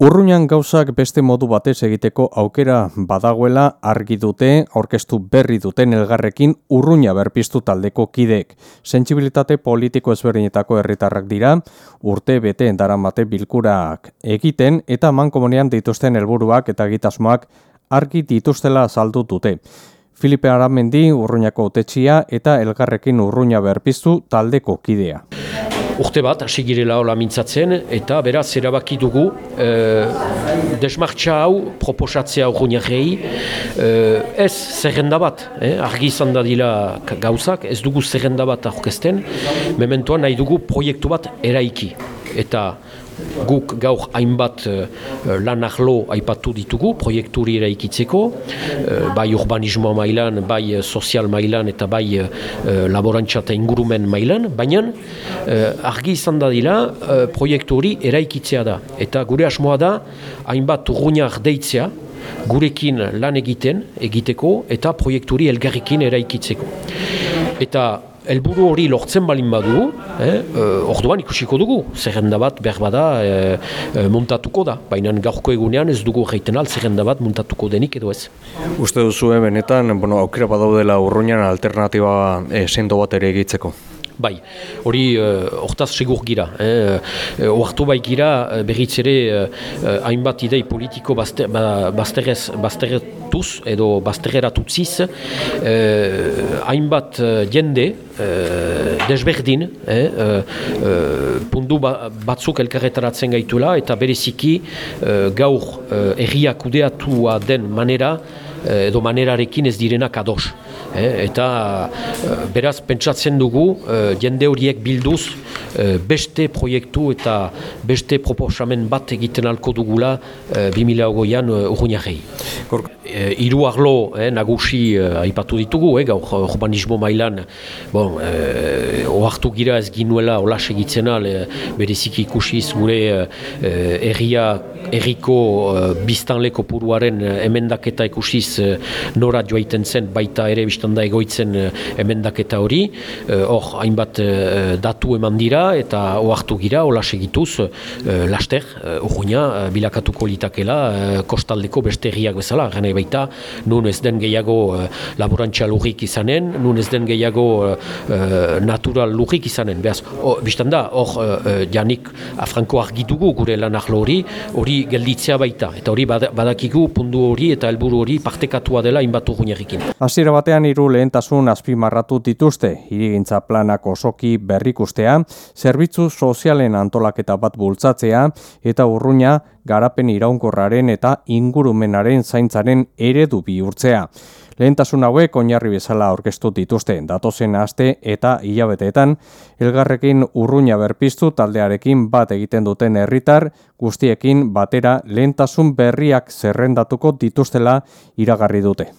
Urruñan gauzak beste modu batez egiteko aukera badagoela argi dute aurkeztu berri duten elgarrekin urruña berpiztu taldeko kidek. Sentsibilitate politiko ezberdinetako herritarrak dira, urte bete daramate bilkurak egiten eta mankomunean dituzten helburuak eta egitasmoak argi dituztela azaldu dute. Filipe Aramendi urruñako utetxia eta elgarrekin urruña berpiztu taldeko kidea urte bat, hasi girela hola mintzatzen, eta beraz, erabaki dugu, e, desmartxa hau, proposatzea urruñarrei, e, ez zerrenda bat, eh? argi izan da dila gauzak, ez dugu zerrenda bat aurkezten, mementoan nahi dugu proiektu bat eraiki. Eta guk gaur hainbat uh, lan ahlo aipatu ditugu proiekturi eraikitzeko, uh, bai urbanismo mailan, bai sozial mailan eta bai uh, laborantza eta ingurumen mailan, baina argi izan da dila proiekturi eraikitzea da. Eta gure asmoa da hainbat urruñak deitzea, gurekin lan egiten, egiteko, eta proiekturi elgarrikin eraikitzeko. Eta helburu hori lortzen balin badu, eh, uh, orduan ikusiko dugu, zerrenda bat behar bada eh, eh, montatuko da, baina gaurko egunean ez dugu reiten al zerrenda bat montatuko denik edo ez. Uste duzu, benetan, bueno, aukera badaudela urruinan alternatiba eh, sendo bat ere egitzeko? Bai, hori uh, hortaz segur gira. Eh? Uh, bai gira uh, berriz ere hainbat idei politiko ba, bazterretuz edo bazterreratutziz uh, hainbat jende uh, desberdin eh? uh, pundu ba, batzuk elkarretaratzen gaitula eta bereziki uh, gaur uh, erriak udeatua den manera edo manerarekin ez direnak ados. Eh, eta eh, beraz pentsatzen dugu eh, jende horiek bilduz beste proiektu eta beste proposamen bat egiten alko dugula 2008an urruñarei. Iru arlo nagusi aipatu ditugu, eh, gaur urbanismo mailan bon, ohartu gira ez ginuela olas egitzen al, berezik ikusiz gure erria erriko biztanleko puruaren emendaketa ikusiz nora joaiten zen baita ere biztan da egoitzen uh, emendaketa hori, eh, hor hainbat uh, datu eman dira eta ohartu gira, hola segituz, laster, uh, bilakatuko litakela, kostaldeko beste erriak bezala, gane baita, nun ez den gehiago laborantza lurrik izanen, nun ez den gehiago natural lurrik izanen, behaz, biztan da, hor janik afranko argitugu gure lanak hori, hori gelditzea baita, eta hori badakigu pundu hori eta helburu hori partekatua dela inbat urruñerrikin. Hasiera batean hiru lehentasun azpimarratu dituzte, hirigintza planak osoki berrikustea, zerbitzu sozialen antolaketa bat bultzatzea eta urruña garapen iraunkorraren eta ingurumenaren zaintzaren eredu bihurtzea. Lehentasun hauek oinarri bezala aurkeztu dituzte datozen aste eta hilabeteetan elgarrekin urruña berpiztu taldearekin bat egiten duten herritar guztiekin batera lehentasun berriak zerrendatuko dituztela iragarri dute.